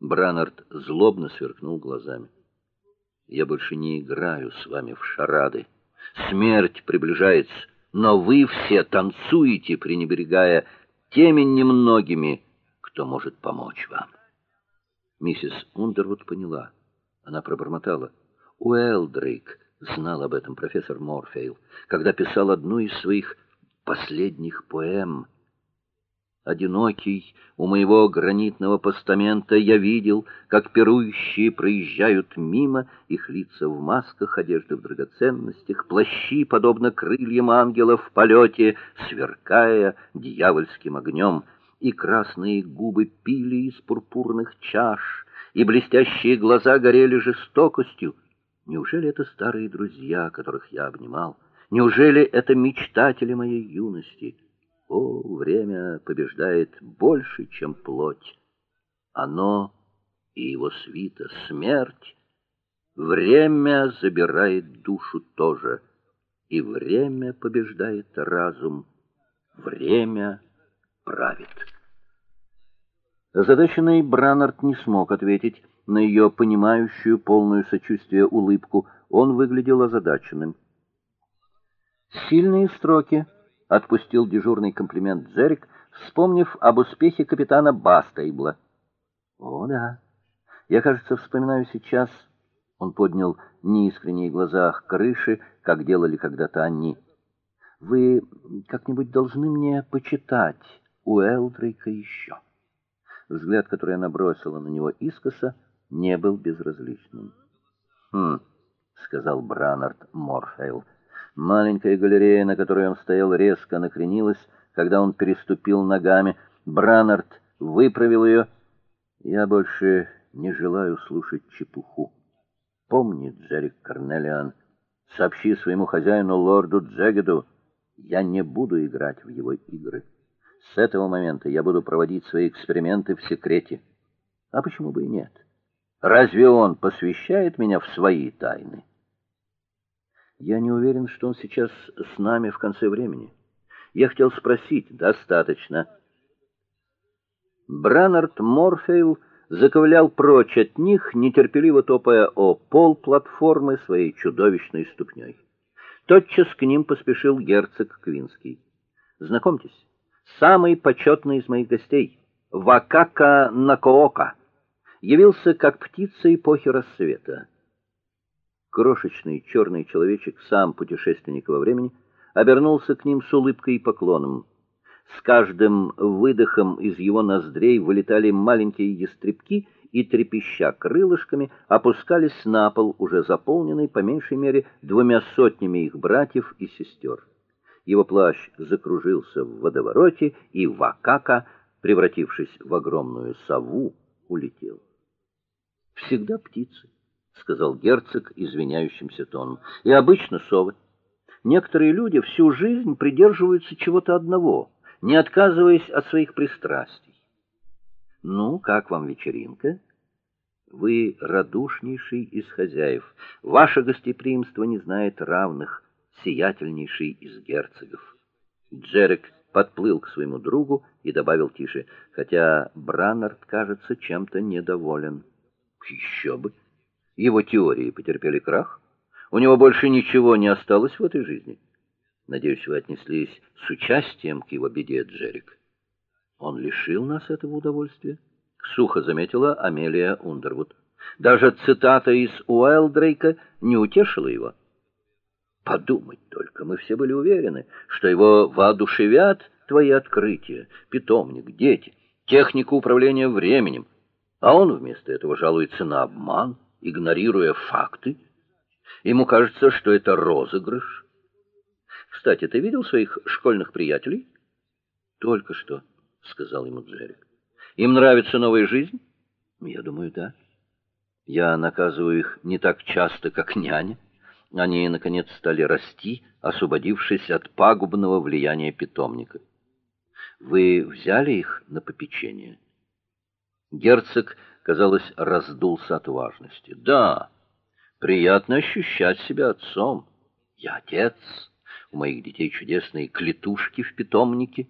Бранард злобно сверкнул глазами. Я больше не играю с вами в шарады. Смерть приближается, но вы все танцуете, пренебрегая теми немногими, кто может помочь вам. Миссис Ундервуд поняла. Она пробормотала: "Уэлдрейк знал об этом профессор Морфейл, когда писал одну из своих последних поэм. Одинокий у моего гранитного постамента я видел, как пирующие проезжают мимо, их лица в масках, одежды в драгоценностях, плащи подобно крыльям ангелов в полете, сверкая дьявольским огнем, и красные губы пили из пурпурных чаш, и блестящие глаза горели жестокостью. Неужели это старые друзья, которых я обнимал? Неужели это мечтатели моей юности? О, время побеждает больше, чем плоть. Оно и его свита смерть. Время забирает душу тоже, и время побеждает разум. Время правит. Озадаченный Бранард не смог ответить на ее понимающую, полную сочувствия улыбку. Он выглядел озадаченным. Сильные строки, отпустил дежурный комплимент Джерик, вспомнив об успехе капитана Бастейбла. О, да. Я, кажется, вспоминаю сейчас. Он поднял неискренние глаза к крыше, как делали когда-то они. Вы как-нибудь должны мне почитать у Элдрейка еще. Взгляд, который она бросила на него искоса, не был безразличным. "Хм", сказал Бранард Морфейл. Маленькая галерея, на которой он стоял, резко накренилась, когда он переступил ногами. Бранард выправил ее. Я больше не желаю слушать чепуху. Помни, Джерик Карнелиан, сообщи своему хозяину лорду Джегеду, я не буду играть в его игры. С этого момента я буду проводить свои эксперименты в секрете. А почему бы и нет? Разве он посвящает меня в свои тайны? Я не уверен, что он сейчас с нами в конце времени. Я хотел спросить, достаточно. Бранард Морфейл заковылял прочь от них, нетерпеливо топая о пол платформы своей чудовищной ступней. Тотчас к ним поспешил герцог Квинский. Знакомьтесь, самый почетный из моих гостей, Вакака Накоока, явился как птица эпохи рассвета. Крошечный черный человечек, сам путешественник во времени, обернулся к ним с улыбкой и поклоном. С каждым выдохом из его ноздрей вылетали маленькие ястребки и трепеща крылышками опускались на пол, уже заполненный по меньшей мере двумя сотнями их братьев и сестер. Его плащ закружился в водовороте, и Вакака, превратившись в огромную сову, улетел. Всегда птицы сказал герцог извиняющимся тоном. И обычно совы. Некоторые люди всю жизнь придерживаются чего-то одного, не отказываясь от своих пристрастий. Ну, как вам вечеринка? Вы радушнейший из хозяев. Ваше гостеприимство не знает равных, сиятельнейший из герцогов. Джерик подплыл к своему другу и добавил тише: "Хотя Браннард, кажется, чем-то недоволен". «Еще бы его теории потерпели крах. У него больше ничего не осталось в этой жизни. Надеюсь, вы отнеслись с участием к его беде, Джерик. Он лишил нас этого удовольствия, сухо заметила Амелия Ундервуд. Даже цитата из Уайлдрейка не утешила его. Подумать только, мы все были уверены, что его воодушевят твои открытия, питомник, дети, техника управления временем, а он вместо этого жалуется на обман игнорируя факты. Ему кажется, что это розыгрыш. Кстати, ты видел своих школьных приятелей? Только что, сказал ему Джерик. Им нравится новая жизнь? Я думаю, да. Я наказываю их не так часто, как няня. Они наконец стали расти, освободившись от пагубного влияния питомника. Вы взяли их на попечение? Герцог казалось, раздулся от важности. Да, приятно ощущать себя отцом. Я отец. У моих детей чудесные клетушки в питомнике.